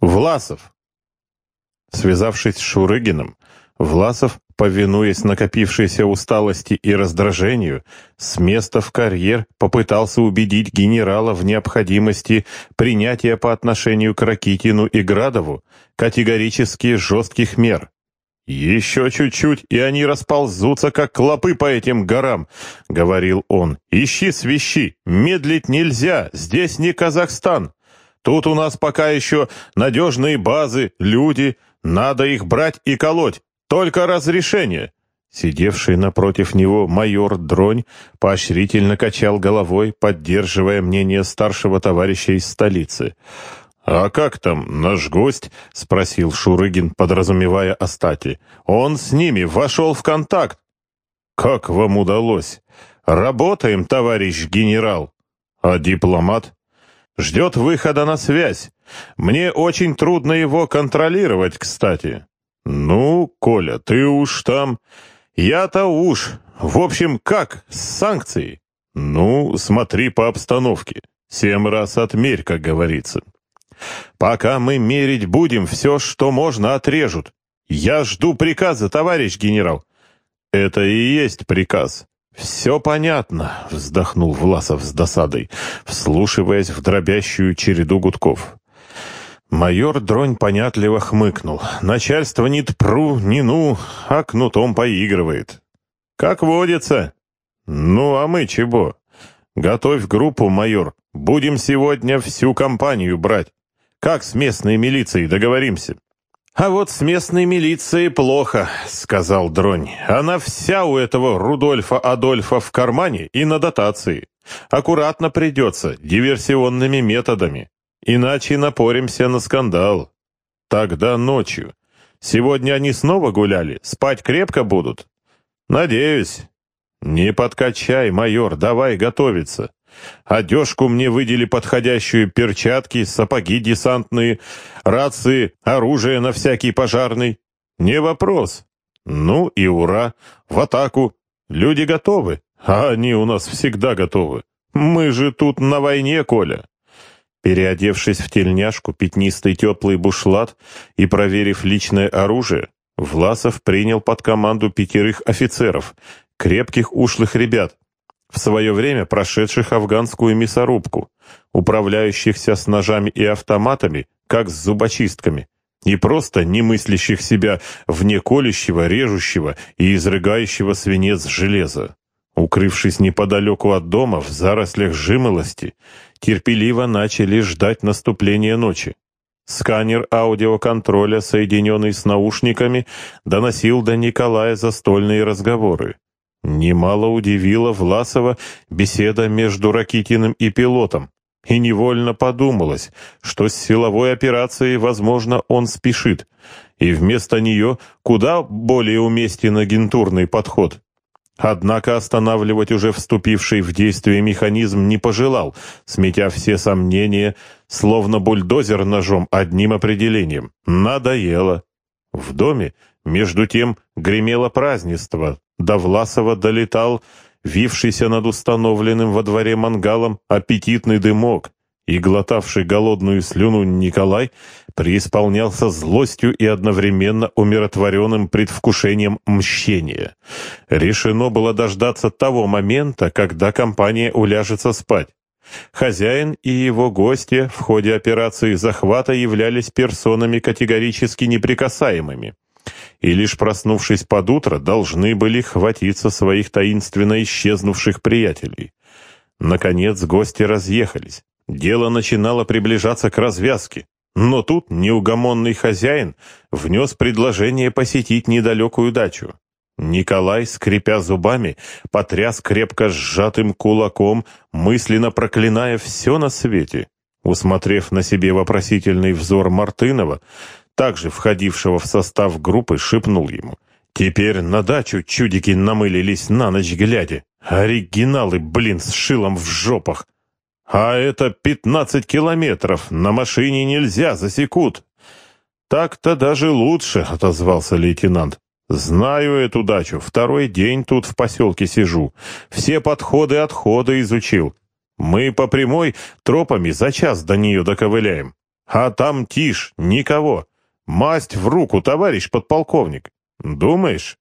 Власов!» Связавшись с Шурыгиным, Власов, повинуясь накопившейся усталости и раздражению, с места в карьер попытался убедить генерала в необходимости принятия по отношению к Ракитину и Градову категорически жестких мер. «Еще чуть-чуть, и они расползутся, как клопы по этим горам», — говорил он. «Ищи свищи, медлить нельзя, здесь не Казахстан. Тут у нас пока еще надежные базы, люди, надо их брать и колоть, только разрешение!» Сидевший напротив него майор Дронь поощрительно качал головой, поддерживая мнение старшего товарища из столицы. «А как там наш гость?» — спросил Шурыгин, подразумевая о. «Он с ними вошел в контакт». «Как вам удалось?» «Работаем, товарищ генерал». «А дипломат?» «Ждет выхода на связь. Мне очень трудно его контролировать, кстати». «Ну, Коля, ты уж там...» «Я-то уж. В общем, как с санкцией?» «Ну, смотри по обстановке. Семь раз отмерь, как говорится». «Пока мы мерить будем, все, что можно, отрежут. Я жду приказа, товарищ генерал». «Это и есть приказ». «Все понятно», — вздохнул Власов с досадой, вслушиваясь в дробящую череду гудков. Майор Дронь понятливо хмыкнул. Начальство ни тпру, ни ну, а кнутом поигрывает. Как водится. Ну, а мы чего? Готовь группу, майор. Будем сегодня всю компанию брать. Как с местной милицией договоримся? «А вот с местной милицией плохо», — сказал Дронь. «Она вся у этого Рудольфа Адольфа в кармане и на дотации. Аккуратно придется, диверсионными методами. Иначе напоримся на скандал. Тогда ночью. Сегодня они снова гуляли, спать крепко будут? Надеюсь. Не подкачай, майор, давай готовиться. Одежку мне выдели подходящую, перчатки, сапоги десантные, рации, оружие на всякий пожарный. Не вопрос. Ну и ура, в атаку. Люди готовы, а они у нас всегда готовы. Мы же тут на войне, Коля. Переодевшись в тельняшку, пятнистый теплый бушлат и проверив личное оружие, Власов принял под команду пятерых офицеров, крепких ушлых ребят, в свое время прошедших афганскую мясорубку, управляющихся с ножами и автоматами, как с зубочистками, и просто не мыслящих себя вне колющего, режущего и изрыгающего свинец железа. Укрывшись неподалеку от дома, в зарослях жимолости, терпеливо начали ждать наступления ночи. Сканер аудиоконтроля, соединенный с наушниками, доносил до Николая застольные разговоры. Немало удивила Власова беседа между Ракитиным и пилотом, и невольно подумалось, что с силовой операцией, возможно, он спешит, и вместо нее куда более уместен агентурный подход. Однако останавливать уже вступивший в действие механизм не пожелал, сметя все сомнения, словно бульдозер ножом одним определением. Надоело. В доме, между тем, гремело празднество. До Власова долетал, вившийся над установленным во дворе мангалом, аппетитный дымок и глотавший голодную слюну Николай преисполнялся злостью и одновременно умиротворенным предвкушением мщения. Решено было дождаться того момента, когда компания уляжется спать. Хозяин и его гости в ходе операции захвата являлись персонами категорически неприкасаемыми и лишь проснувшись под утро, должны были хватиться своих таинственно исчезнувших приятелей. Наконец гости разъехались. Дело начинало приближаться к развязке, но тут неугомонный хозяин внес предложение посетить недалекую дачу. Николай, скрипя зубами, потряс крепко сжатым кулаком, мысленно проклиная все на свете. Усмотрев на себе вопросительный взор Мартынова, также входившего в состав группы, шепнул ему. «Теперь на дачу чудики намылились на ночь глядя. Оригиналы, блин, с шилом в жопах. «А это пятнадцать километров, на машине нельзя, засекут». «Так-то даже лучше», — отозвался лейтенант. «Знаю эту дачу, второй день тут в поселке сижу. Все подходы-отходы изучил. Мы по прямой тропами за час до нее доковыляем. А там тишь, никого. Масть в руку, товарищ подполковник. Думаешь?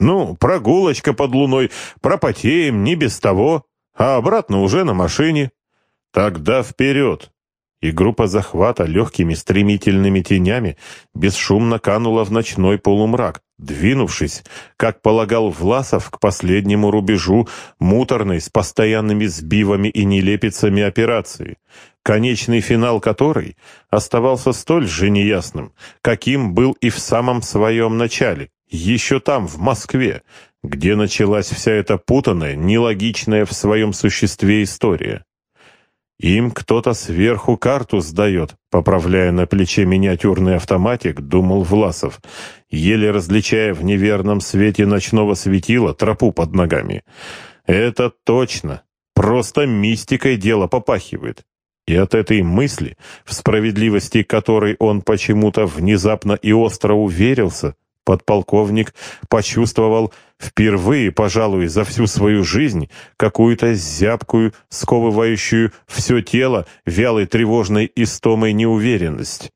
Ну, прогулочка под луной, пропотеем, не без того, а обратно уже на машине. Тогда вперед. И группа захвата легкими стремительными тенями бесшумно канула в ночной полумрак, двинувшись, как полагал Власов, к последнему рубежу муторной с постоянными сбивами и нелепицами операции, конечный финал которой оставался столь же неясным, каким был и в самом своем начале, еще там, в Москве, где началась вся эта путанная, нелогичная в своем существе история. Им кто-то сверху карту сдает, поправляя на плече миниатюрный автоматик, думал Власов, еле различая в неверном свете ночного светила тропу под ногами. Это точно, просто мистикой дело попахивает. И от этой мысли, в справедливости которой он почему-то внезапно и остро уверился, Подполковник почувствовал впервые, пожалуй, за всю свою жизнь какую-то зябкую, сковывающую все тело вялой тревожной истомой неуверенность.